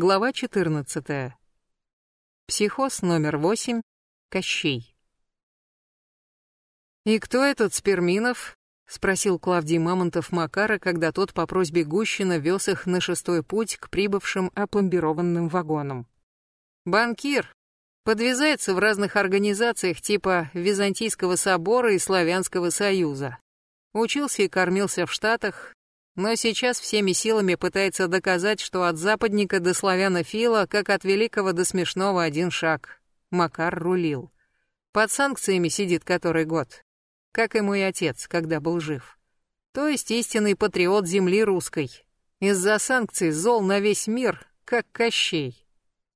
Глава 14. Психоз номер 8. Кощей. «И кто этот Сперминов?» — спросил Клавдий Мамонтов Макара, когда тот по просьбе Гущина вез их на шестой путь к прибывшим опломбированным вагонам. «Банкир. Подвязается в разных организациях типа Византийского собора и Славянского союза. Учился и кормился в Штатах, но сейчас всеми силами пытается доказать, что от западника до славянофила, как от великого до смешного один шаг. Макар рулил. Под санкциями сидит который год. Как и мой отец, когда был жив. То есть истинный патриот земли русской. Из-за санкций зол на весь мир, как Кощей.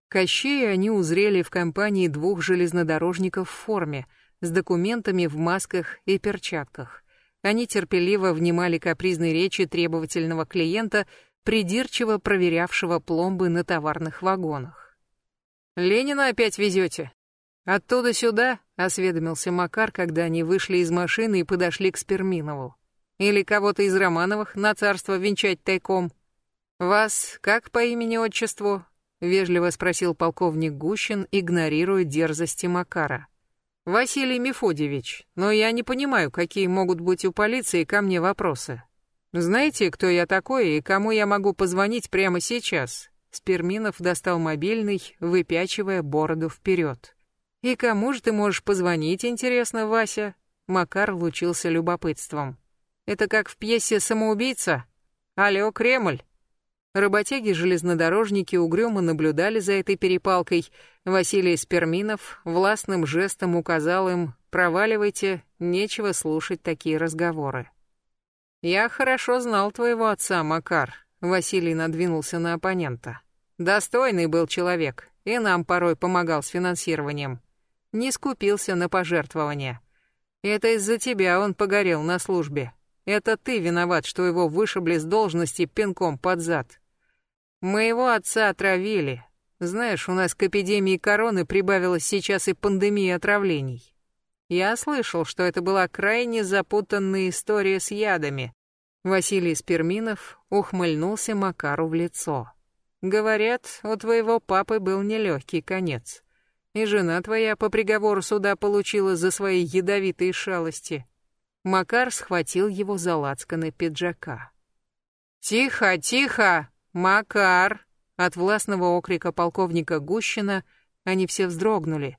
Кощея они узрели в компании двух железнодорожников в форме, с документами в масках и перчатках. Они терпеливо внимали капризной речи требовательного клиента, придирчиво проверявшего пломбы на товарных вагонах. «Ленина опять везете?» «Оттуда сюда?» — осведомился Макар, когда они вышли из машины и подошли к Сперминову. «Или кого-то из Романовых на царство венчать тайком?» «Вас как по имени-отчеству?» — вежливо спросил полковник Гущин, игнорируя дерзости Макара. Василий Мефодьевич, но я не понимаю, какие могут быть у полиции ко мне вопросы. Знаете, кто я такой и кому я могу позвонить прямо сейчас? Сперминов достал мобильный, выпячивая бороду вперед. И кому же ты можешь позвонить, интересно, Вася? Макар лучился любопытством. Это как в пьесе «Самоубийца»? Алло, Кремль? Работяги-железнодорожники угрюмо наблюдали за этой перепалкой. Василий Сперминов властным жестом указал им «Проваливайте, нечего слушать такие разговоры». «Я хорошо знал твоего отца, Макар», — Василий надвинулся на оппонента. «Достойный был человек, и нам порой помогал с финансированием. Не скупился на пожертвования. Это из-за тебя он погорел на службе. Это ты виноват, что его вышибли с должности пинком под зад. Моего отца отравили. Знаешь, у нас к эпидемии короны прибавилась сейчас и пандемия отравлений. Я слышал, что это была крайне запутанная история с ядами. Василий Сперминов ухмыльнулся Макару в лицо. Говорят, у твоего папы был нелегкий конец. И жена твоя по приговору суда получила за свои ядовитые шалости. Макар схватил его за лацканы пиджака. «Тихо, тихо!» «Макар!» От властного окрика полковника Гущина они все вздрогнули.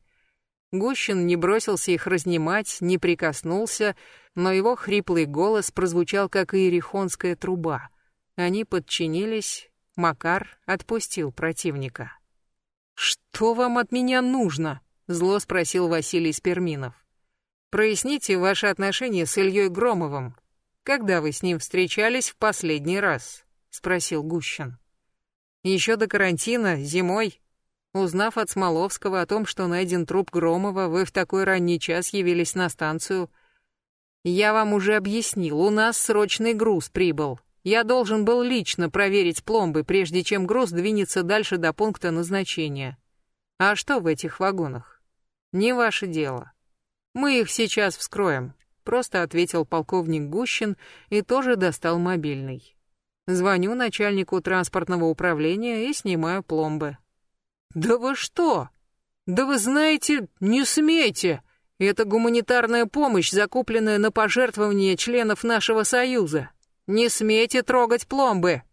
Гущин не бросился их разнимать, не прикоснулся, но его хриплый голос прозвучал, как иерихонская труба. Они подчинились, Макар отпустил противника. «Что вам от меня нужно?» — зло спросил Василий Сперминов. «Проясните ваши отношения с Ильей Громовым. Когда вы с ним встречались в последний раз?» Спросил Гущин. Еще до карантина, зимой, узнав от Смоловского о том, что найден труп Громова, вы в такой ранний час явились на станцию. Я вам уже объяснил, у нас срочный груз прибыл. Я должен был лично проверить пломбы, прежде чем груз двинется дальше до пункта назначения. А что в этих вагонах? Не ваше дело. Мы их сейчас вскроем, просто ответил полковник Гущин и тоже достал мобильный. Звоню начальнику транспортного управления и снимаю пломбы. «Да вы что? Да вы знаете, не смейте! Это гуманитарная помощь, закупленная на пожертвование членов нашего союза. Не смейте трогать пломбы!»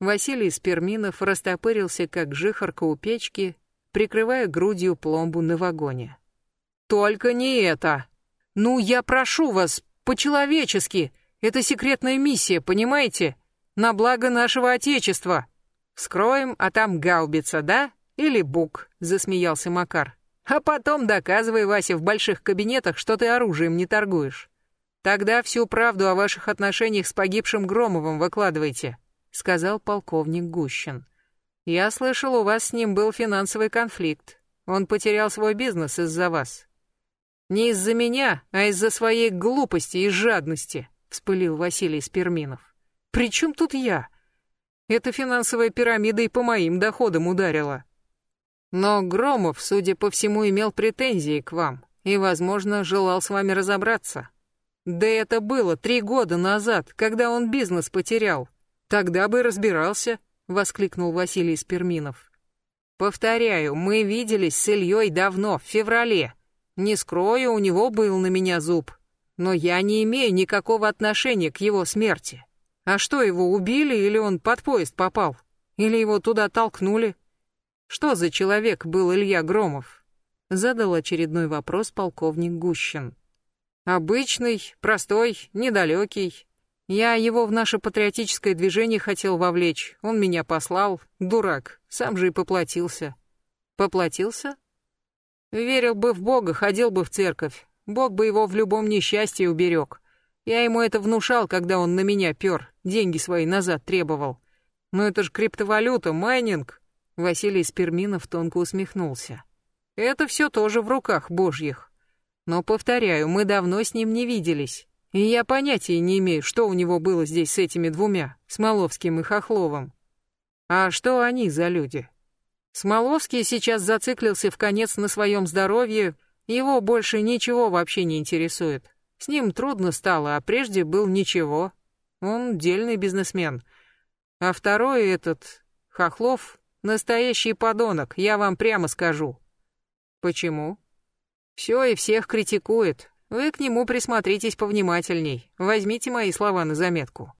Василий Сперминов растопырился, как жихарка у печки, прикрывая грудью пломбу на вагоне. «Только не это! Ну, я прошу вас, по-человечески! Это секретная миссия, понимаете? На благо нашего Отечества. Скроем, а там гаубица, да? Или бук, засмеялся Макар. А потом доказывай, Вася, в больших кабинетах, что ты оружием не торгуешь. Тогда всю правду о ваших отношениях с погибшим Громовым выкладывайте, сказал полковник Гущин. Я слышал, у вас с ним был финансовый конфликт. Он потерял свой бизнес из-за вас. Не из-за меня, а из-за своей глупости и жадности, вспылил Василий Сперминов. При чем тут я? Эта финансовая пирамида и по моим доходам ударила. Но Громов, судя по всему, имел претензии к вам и, возможно, желал с вами разобраться. Да это было три года назад, когда он бизнес потерял. Тогда бы разбирался, воскликнул Василий Сперминов. Повторяю, мы виделись с Ильей давно, в феврале. Не скрою, у него был на меня зуб. Но я не имею никакого отношения к его смерти. А что, его убили или он под поезд попал? Или его туда толкнули? Что за человек был Илья Громов? Задал очередной вопрос полковник Гущин. Обычный, простой, недалекий. Я его в наше патриотическое движение хотел вовлечь. Он меня послал. Дурак. Сам же и поплатился. Поплатился? Верил бы в Бога, ходил бы в церковь. Бог бы его в любом несчастье уберег. Я ему это внушал, когда он на меня пер, деньги свои назад требовал. Но это же криптовалюта, майнинг. Василий Сперминов тонко усмехнулся. Это все тоже в руках божьих. Но, повторяю, мы давно с ним не виделись. И я понятия не имею, что у него было здесь с этими двумя, Смоловским и Хохловым. А что они за люди? Смоловский сейчас зациклился в конец на своем здоровье, его больше ничего вообще не интересует. С ним трудно стало, а прежде был ничего. Он дельный бизнесмен. А второй этот, Хохлов, настоящий подонок, я вам прямо скажу. Почему? Все и всех критикует. Вы к нему присмотритесь повнимательней. Возьмите мои слова на заметку.